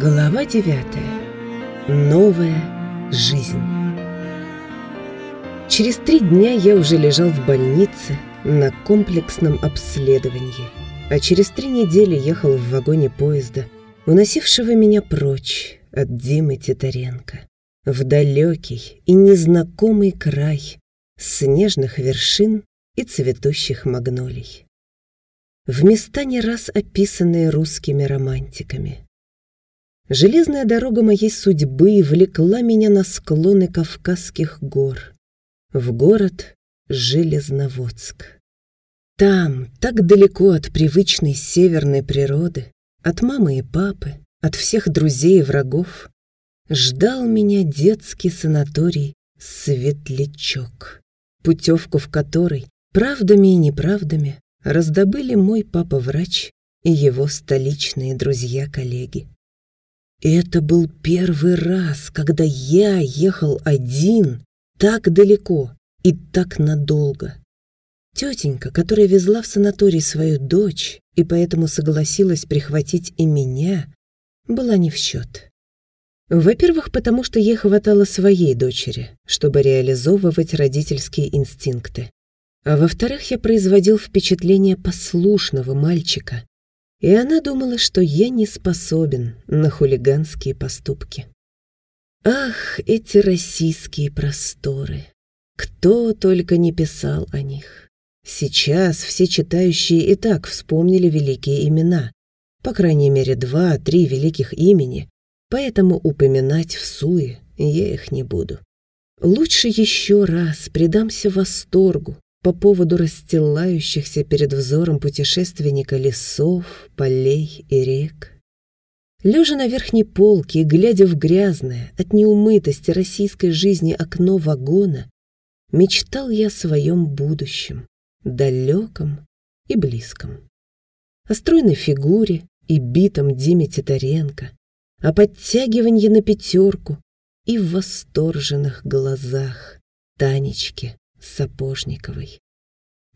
Глава девятая. Новая жизнь. Через три дня я уже лежал в больнице на комплексном обследовании, а через три недели ехал в вагоне поезда, уносившего меня прочь от Димы Титаренко, в далекий и незнакомый край снежных вершин и цветущих магнолий. В места не раз описанные русскими романтиками, Железная дорога моей судьбы влекла меня на склоны Кавказских гор, в город Железноводск. Там, так далеко от привычной северной природы, от мамы и папы, от всех друзей и врагов, ждал меня детский санаторий «Светлячок», путевку в который правдами и неправдами раздобыли мой папа-врач и его столичные друзья-коллеги. Это был первый раз, когда я ехал один так далеко и так надолго. Тетенька, которая везла в санаторий свою дочь и поэтому согласилась прихватить и меня, была не в счет. Во-первых, потому что ей хватало своей дочери, чтобы реализовывать родительские инстинкты. А во-вторых, я производил впечатление послушного мальчика, и она думала, что я не способен на хулиганские поступки. Ах, эти российские просторы! Кто только не писал о них. Сейчас все читающие и так вспомнили великие имена. По крайней мере, два-три великих имени, поэтому упоминать в суе я их не буду. Лучше еще раз предамся восторгу по поводу расстилающихся перед взором путешественника лесов, полей и рек. Лежа на верхней полке и глядя в грязное от неумытости российской жизни окно вагона, мечтал я о своем будущем, далеком и близком. О стройной фигуре и битом Диме Титаренко, о подтягивании на пятерку и в восторженных глазах Танечки Сапожниковой.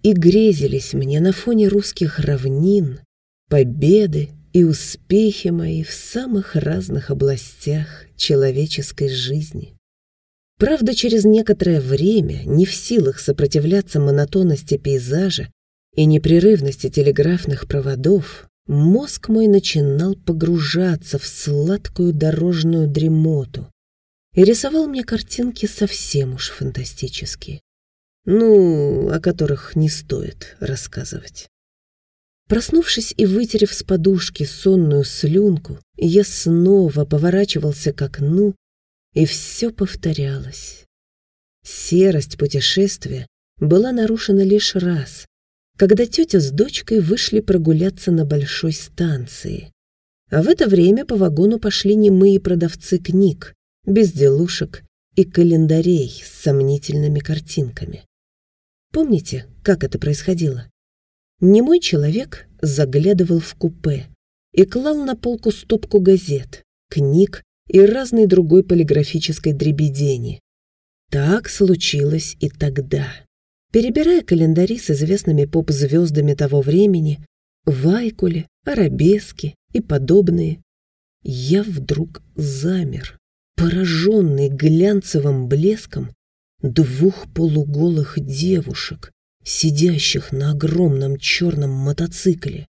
И грезились мне на фоне русских равнин победы и успехи мои в самых разных областях человеческой жизни. Правда, через некоторое время, не в силах сопротивляться монотонности пейзажа и непрерывности телеграфных проводов, мозг мой начинал погружаться в сладкую дорожную дремоту и рисовал мне картинки совсем уж фантастические ну, о которых не стоит рассказывать. Проснувшись и вытерев с подушки сонную слюнку, я снова поворачивался к окну, и все повторялось. Серость путешествия была нарушена лишь раз, когда тетя с дочкой вышли прогуляться на большой станции. А в это время по вагону пошли немые продавцы книг, безделушек и календарей с сомнительными картинками. Помните, как это происходило? Немой человек заглядывал в купе и клал на полку стопку газет, книг и разной другой полиграфической дребедени. Так случилось и тогда. Перебирая календари с известными поп-звездами того времени, Вайкуле, Арабески и подобные, я вдруг замер, пораженный глянцевым блеском двух полуголых девушек, сидящих на огромном черном мотоцикле.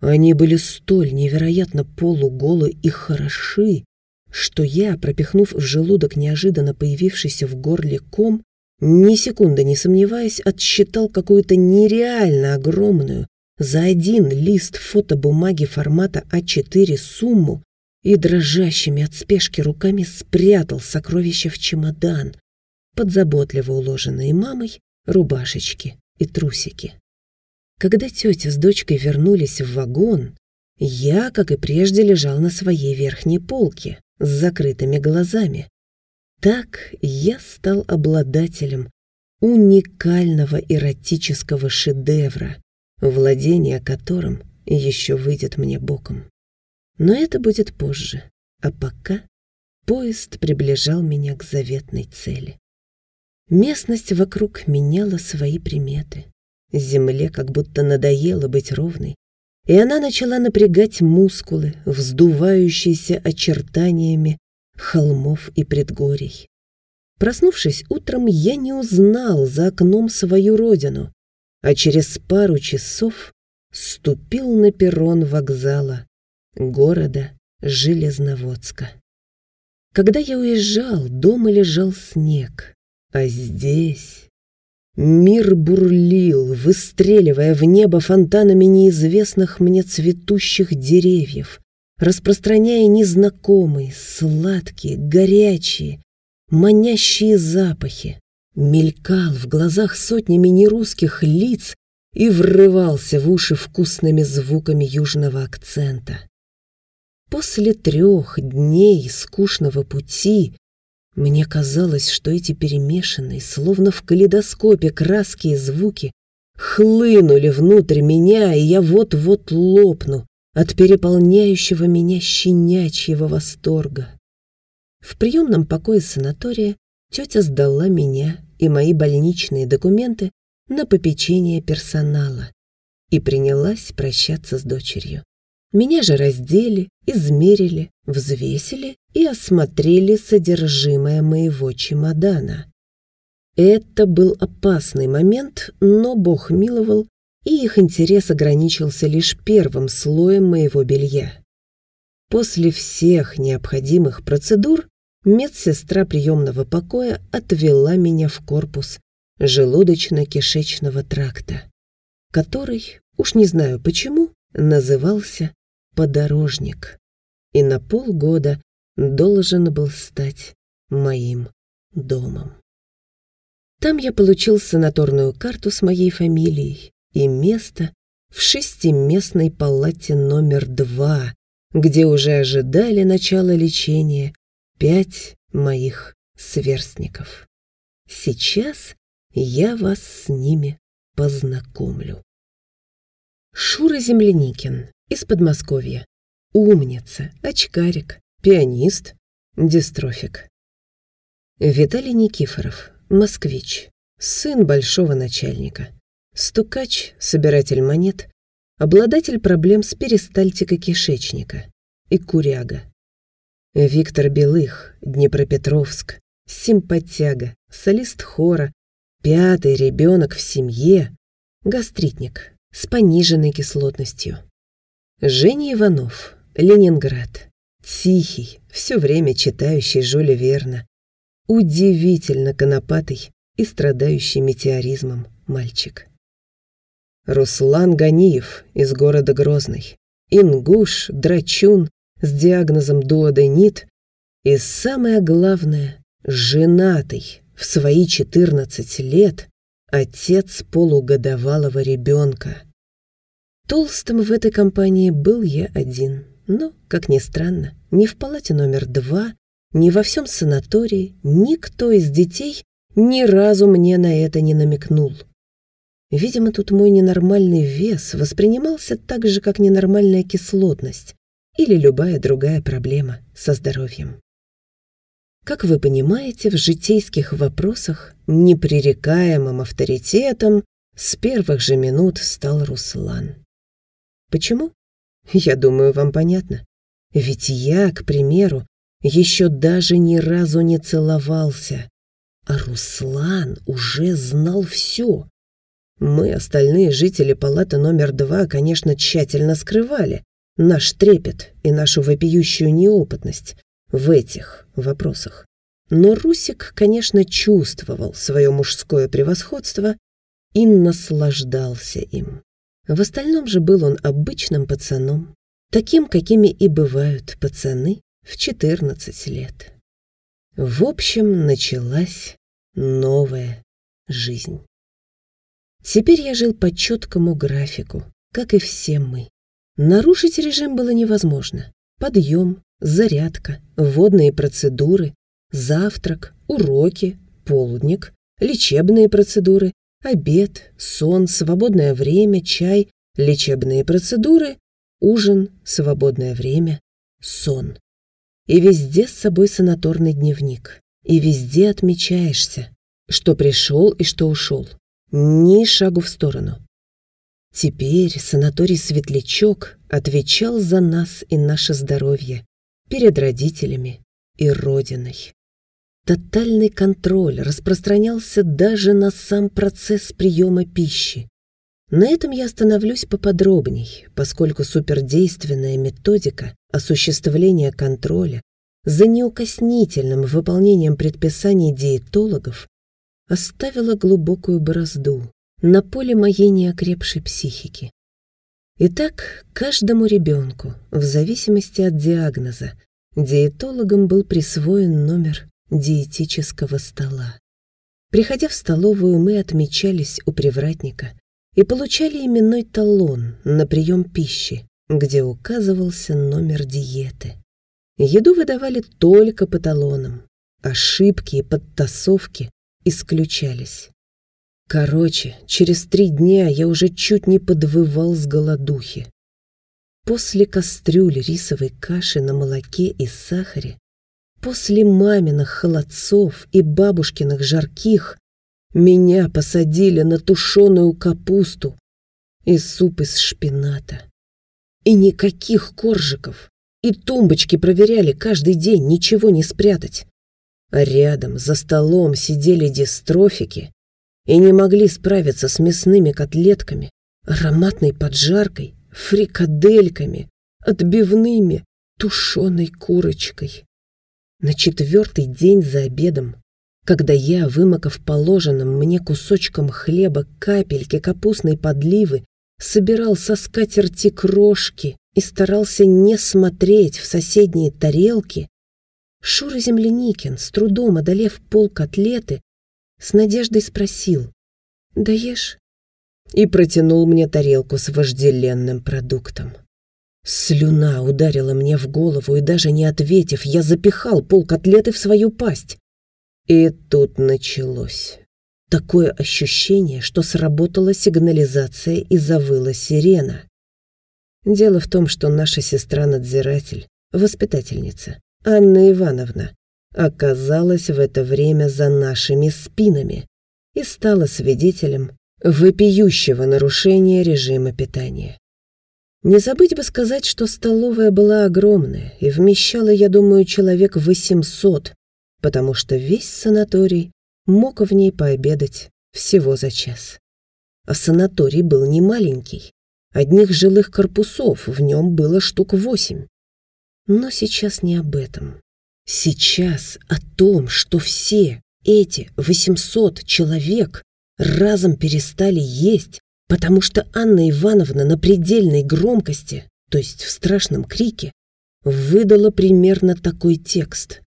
Они были столь невероятно полуголы и хороши, что я, пропихнув в желудок неожиданно появившийся в горле ком, ни секунды не сомневаясь, отсчитал какую-то нереально огромную за один лист фотобумаги формата А4 сумму и дрожащими от спешки руками спрятал сокровища в чемодан, под заботливо уложенные мамой рубашечки и трусики. Когда тетя с дочкой вернулись в вагон, я, как и прежде, лежал на своей верхней полке с закрытыми глазами. Так я стал обладателем уникального эротического шедевра, владение которым еще выйдет мне боком. Но это будет позже, а пока поезд приближал меня к заветной цели. Местность вокруг меняла свои приметы. Земле как будто надоело быть ровной, и она начала напрягать мускулы, вздувающиеся очертаниями холмов и предгорий. Проснувшись утром, я не узнал за окном свою родину, а через пару часов ступил на перрон вокзала города Железноводска. Когда я уезжал, дома лежал снег, а здесь... Мир бурлил, выстреливая в небо фонтанами неизвестных мне цветущих деревьев, распространяя незнакомые, сладкие, горячие, манящие запахи, мелькал в глазах сотнями нерусских лиц и врывался в уши вкусными звуками южного акцента. После трех дней скучного пути мне казалось, что эти перемешанные, словно в калейдоскопе, краски и звуки хлынули внутрь меня, и я вот-вот лопну от переполняющего меня щенячьего восторга. В приемном покое санатория тетя сдала меня и мои больничные документы на попечение персонала и принялась прощаться с дочерью. Меня же раздели, измерили, взвесили и осмотрели содержимое моего чемодана. Это был опасный момент, но Бог миловал, и их интерес ограничился лишь первым слоем моего белья. После всех необходимых процедур медсестра приемного покоя отвела меня в корпус желудочно-кишечного тракта, который, уж не знаю почему, назывался «подорожник» и на полгода должен был стать моим домом. Там я получил санаторную карту с моей фамилией и место в шестиместной палате номер два, где уже ожидали начала лечения пять моих сверстников. Сейчас я вас с ними познакомлю. Шура Земляникин из Подмосковья. Умница, очкарик, пианист, дистрофик. Виталий Никифоров, москвич, сын большого начальника, стукач, собиратель монет, обладатель проблем с перистальтикой кишечника и куряга. Виктор Белых, Днепропетровск, симпатяга, солист хора, пятый ребенок в семье, гастритник с пониженной кислотностью. Женя Иванов, Ленинград, тихий, все время читающий Жюля Верна, удивительно конопатый и страдающий метеоризмом мальчик. Руслан Ганиев из города Грозный, ингуш, драчун с диагнозом дуоденит и, самое главное, женатый в свои 14 лет отец полугодовалого ребенка. Толстым в этой компании был я один, но, как ни странно, ни в палате номер два, ни во всем санатории никто из детей ни разу мне на это не намекнул. Видимо, тут мой ненормальный вес воспринимался так же, как ненормальная кислотность или любая другая проблема со здоровьем. Как вы понимаете, в житейских вопросах непререкаемым авторитетом с первых же минут стал Руслан. Почему? Я думаю, вам понятно. Ведь я, к примеру, еще даже ни разу не целовался, а Руслан уже знал все. Мы, остальные жители палаты номер два, конечно, тщательно скрывали наш трепет и нашу вопиющую неопытность в этих вопросах. Но Русик, конечно, чувствовал свое мужское превосходство и наслаждался им. В остальном же был он обычным пацаном, таким, какими и бывают пацаны в 14 лет. В общем, началась новая жизнь. Теперь я жил по четкому графику, как и все мы. Нарушить режим было невозможно. Подъем, зарядка, водные процедуры, завтрак, уроки, полдник, лечебные процедуры, обед, сон, свободное время, чай, лечебные процедуры, ужин, свободное время, сон. И везде с собой санаторный дневник. И везде отмечаешься, что пришел и что ушел. Ни шагу в сторону. Теперь санаторий «Светлячок» отвечал за нас и наше здоровье перед родителями и Родиной. Тотальный контроль распространялся даже на сам процесс приема пищи. На этом я остановлюсь поподробней, поскольку супердейственная методика осуществления контроля за неукоснительным выполнением предписаний диетологов оставила глубокую борозду на поле моей неокрепшей психики. Итак, каждому ребенку, в зависимости от диагноза, диетологам был присвоен номер диетического стола. Приходя в столовую, мы отмечались у привратника и получали именной талон на прием пищи, где указывался номер диеты. Еду выдавали только по талонам, ошибки и подтасовки исключались. Короче, через три дня я уже чуть не подвывал с голодухи. После кастрюли рисовой каши на молоке и сахаре, после маминых холодцов и бабушкиных жарких, меня посадили на тушеную капусту и суп из шпината. И никаких коржиков, и тумбочки проверяли каждый день, ничего не спрятать. Рядом за столом сидели дистрофики и не могли справиться с мясными котлетками, ароматной поджаркой, фрикадельками, отбивными, тушеной курочкой. На четвертый день за обедом, когда я, вымокав положенным мне кусочком хлеба капельки капустной подливы, собирал со скатерти крошки и старался не смотреть в соседние тарелки, Шура Земляникин, с трудом одолев пол котлеты, с надеждой спросил «Даешь?» и протянул мне тарелку с вожделенным продуктом. Слюна ударила мне в голову, и даже не ответив, я запихал пол котлеты в свою пасть. И тут началось. Такое ощущение, что сработала сигнализация и завыла сирена. Дело в том, что наша сестра-надзиратель, воспитательница, Анна Ивановна, оказалась в это время за нашими спинами и стала свидетелем вопиющего нарушения режима питания. Не забыть бы сказать, что столовая была огромная и вмещала, я думаю, человек 800, потому что весь санаторий мог в ней пообедать всего за час. А санаторий был не маленький. Одних жилых корпусов в нем было штук восемь. Но сейчас не об этом. Сейчас о том, что все эти 800 человек разом перестали есть, потому что Анна Ивановна на предельной громкости, то есть в страшном крике, выдала примерно такой текст.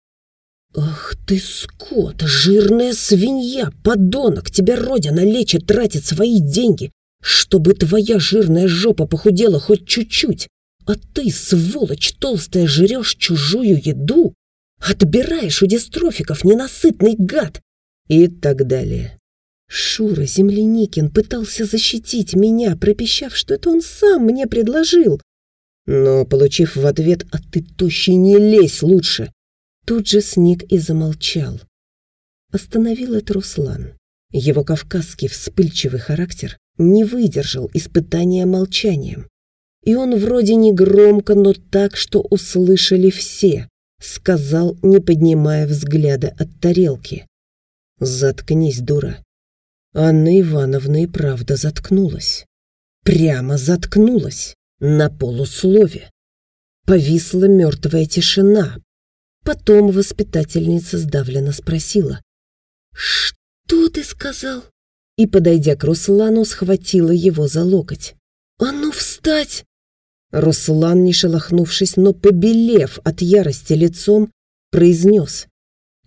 «Ах ты, скот, жирная свинья, подонок, тебя родина лечит, тратит свои деньги, чтобы твоя жирная жопа похудела хоть чуть-чуть, а ты, сволочь толстая, жрешь чужую еду? Отбираешь у дистрофиков, ненасытный гад!» И так далее. Шура Земляникин пытался защитить меня, пропищав, что это он сам мне предложил. Но, получив в ответ «А ты, тощий, не лезь лучше!» Тут же сник и замолчал. Остановил это Руслан. Его кавказский вспыльчивый характер не выдержал испытания молчанием. И он вроде не громко, но так, что услышали все, сказал, не поднимая взгляда от тарелки. «Заткнись, дура». Анна Ивановна и правда заткнулась. Прямо заткнулась, на полуслове. Повисла мертвая тишина. Потом воспитательница сдавленно спросила. «Что ты сказал?» И, подойдя к Руслану, схватила его за локоть. «А ну, встать!» Руслан, не шелохнувшись, но побелев от ярости лицом, произнес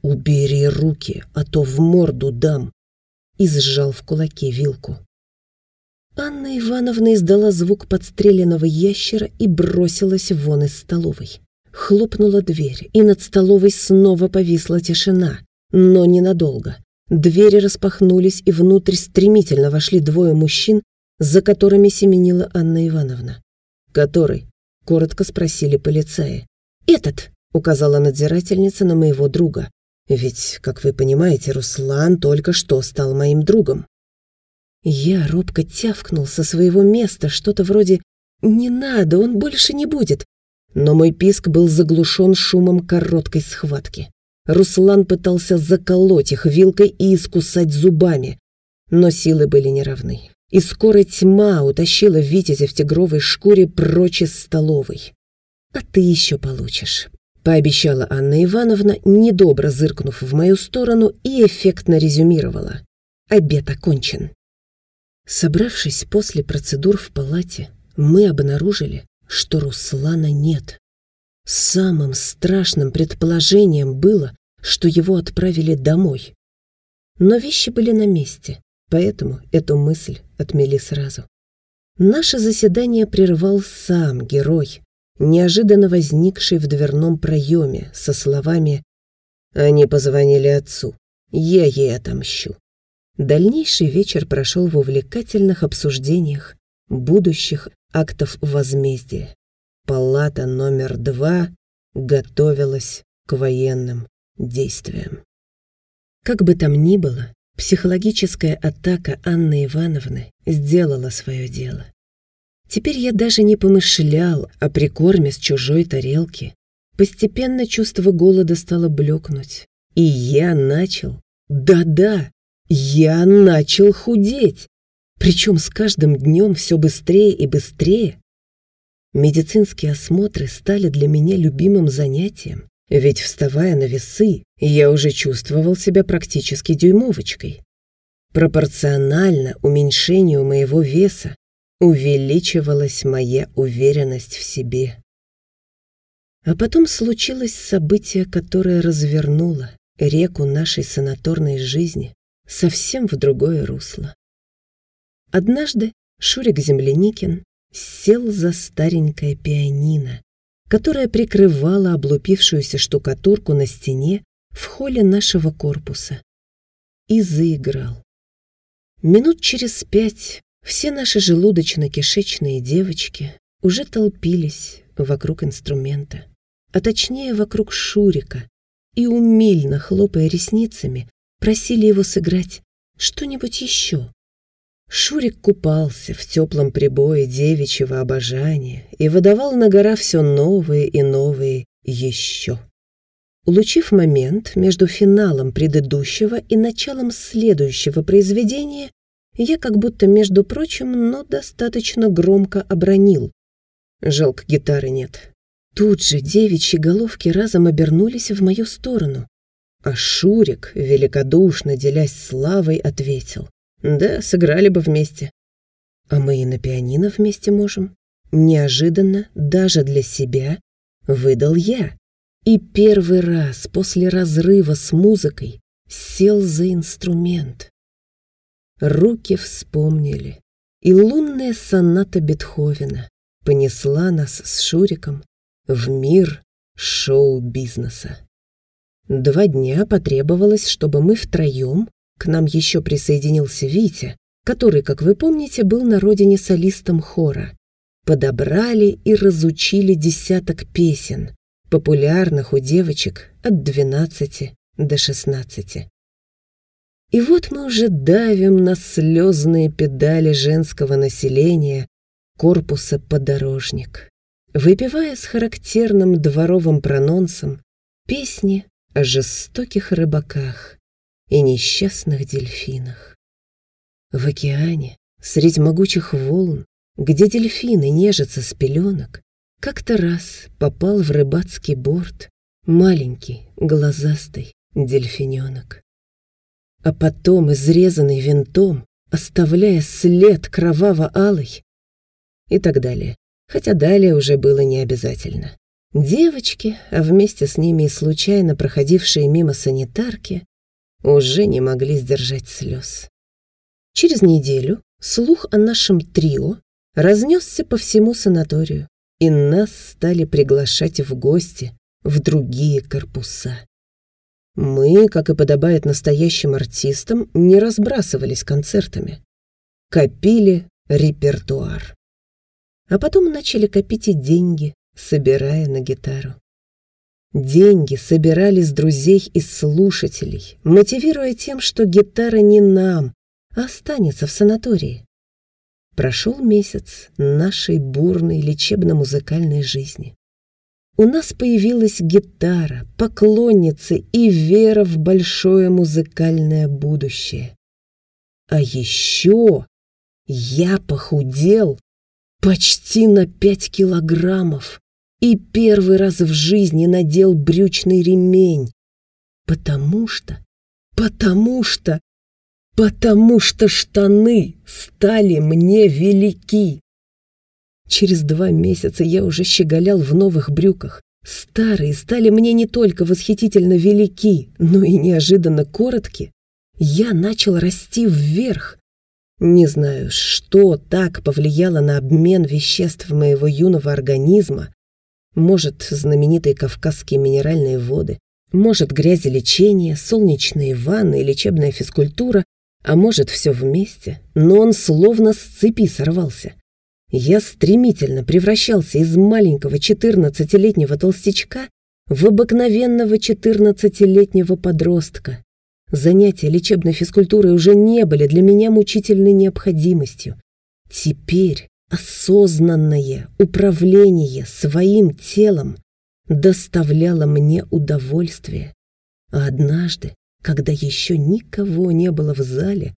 «Убери руки, а то в морду дам!» И сжал в кулаке вилку. Анна Ивановна издала звук подстреленного ящера и бросилась вон из столовой. Хлопнула дверь, и над столовой снова повисла тишина, но ненадолго. Двери распахнулись, и внутрь стремительно вошли двое мужчин, за которыми семенила Анна Ивановна. «Который?» — коротко спросили полицаи. «Этот!» — указала надзирательница на моего друга. «Ведь, как вы понимаете, Руслан только что стал моим другом». Я робко тявкнул со своего места что-то вроде «Не надо, он больше не будет». Но мой писк был заглушен шумом короткой схватки. Руслан пытался заколоть их вилкой и искусать зубами, но силы были неравны. И скоро тьма утащила Витязя в тигровой шкуре прочь из столовой. «А ты еще получишь», — пообещала Анна Ивановна, недобро зыркнув в мою сторону и эффектно резюмировала. «Обед окончен». Собравшись после процедур в палате, мы обнаружили, что Руслана нет. Самым страшным предположением было, что его отправили домой. Но вещи были на месте, поэтому эту мысль отмели сразу. Наше заседание прервал сам герой, неожиданно возникший в дверном проеме со словами «Они позвонили отцу, я ей отомщу». Дальнейший вечер прошел в увлекательных обсуждениях будущих актов возмездия. Палата номер два готовилась к военным действиям. Как бы там ни было, психологическая атака Анны Ивановны сделала свое дело. Теперь я даже не помышлял о прикорме с чужой тарелки. Постепенно чувство голода стало блекнуть. И я начал, да-да, я начал худеть. Причем с каждым днем все быстрее и быстрее. Медицинские осмотры стали для меня любимым занятием, ведь, вставая на весы, я уже чувствовал себя практически дюймовочкой. Пропорционально уменьшению моего веса увеличивалась моя уверенность в себе. А потом случилось событие, которое развернуло реку нашей санаторной жизни совсем в другое русло. Однажды Шурик Земляникин сел за старенькое пианино, которое прикрывало облупившуюся штукатурку на стене в холле нашего корпуса, и заиграл. Минут через пять все наши желудочно-кишечные девочки уже толпились вокруг инструмента, а точнее вокруг Шурика, и умильно, хлопая ресницами, просили его сыграть что-нибудь еще. Шурик купался в теплом прибое девичьего обожания и выдавал на гора все новые и новые еще. Улучив момент между финалом предыдущего и началом следующего произведения, я как будто, между прочим, но достаточно громко обронил. Жалко, гитары нет. Тут же девичьи головки разом обернулись в мою сторону. А Шурик, великодушно делясь славой, ответил. Да, сыграли бы вместе. А мы и на пианино вместе можем. Неожиданно, даже для себя, выдал я. И первый раз после разрыва с музыкой сел за инструмент. Руки вспомнили, и лунная соната Бетховена понесла нас с Шуриком в мир шоу-бизнеса. Два дня потребовалось, чтобы мы втроем к нам еще присоединился Витя, который, как вы помните, был на родине солистом хора. Подобрали и разучили десяток песен, популярных у девочек от 12 до 16. И вот мы уже давим на слезные педали женского населения корпуса «Подорожник», выпивая с характерным дворовым прононсом песни о жестоких рыбаках, и несчастных дельфинах. В океане, средь могучих волн, где дельфины нежатся с пеленок, как-то раз попал в рыбацкий борт маленький, глазастый дельфиненок. А потом, изрезанный винтом, оставляя след кроваво-алый, и так далее. Хотя далее уже было не обязательно. Девочки, а вместе с ними и случайно проходившие мимо санитарки, уже не могли сдержать слез. Через неделю слух о нашем трио разнесся по всему санаторию, и нас стали приглашать в гости в другие корпуса. Мы, как и подобает настоящим артистам, не разбрасывались концертами. Копили репертуар. А потом начали копить и деньги, собирая на гитару. Деньги собирали с друзей и слушателей, мотивируя тем, что гитара не нам, а останется в санатории. Прошел месяц нашей бурной лечебно-музыкальной жизни. У нас появилась гитара, поклонницы и вера в большое музыкальное будущее. А еще я похудел почти на пять килограммов и первый раз в жизни надел брючный ремень, потому что, потому что, потому что штаны стали мне велики. Через два месяца я уже щеголял в новых брюках. Старые стали мне не только восхитительно велики, но и неожиданно коротки. Я начал расти вверх. Не знаю, что так повлияло на обмен веществ моего юного организма. Может, знаменитые кавказские минеральные воды, может, грязелечение, солнечные ванны и лечебная физкультура, а может, все вместе, но он словно с цепи сорвался. Я стремительно превращался из маленького 14-летнего толстячка в обыкновенного 14-летнего подростка. Занятия лечебной физкультурой уже не были для меня мучительной необходимостью. Теперь осознанное управление своим телом доставляло мне удовольствие. А однажды, когда еще никого не было в зале,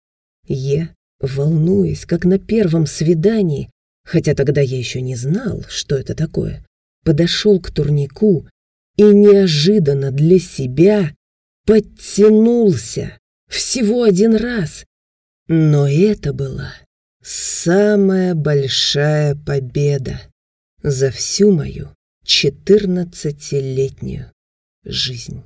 я, волнуясь, как на первом свидании, хотя тогда я еще не знал, что это такое, подошел к турнику и неожиданно для себя подтянулся всего один раз. Но это была самая большая победа за всю мою четырнадцатилетнюю жизнь.